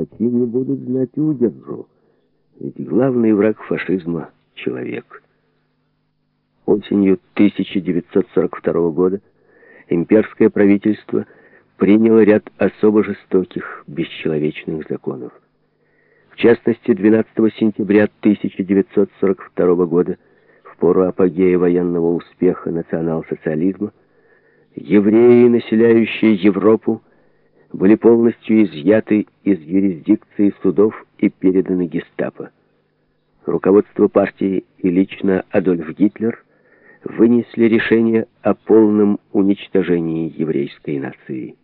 палачи не будут знать удержу. Ведь главный враг фашизма — человек. Осенью 1942 года имперское правительство приняло ряд особо жестоких, бесчеловечных законов. В частности, 12 сентября 1942 года, в пору апогея военного успеха национал-социализма, евреи, населяющие Европу, были полностью изъяты из юрисдикции судов и переданы гестапо. Руководство партии и лично Адольф Гитлер вынесли решение о полном уничтожении еврейской нации.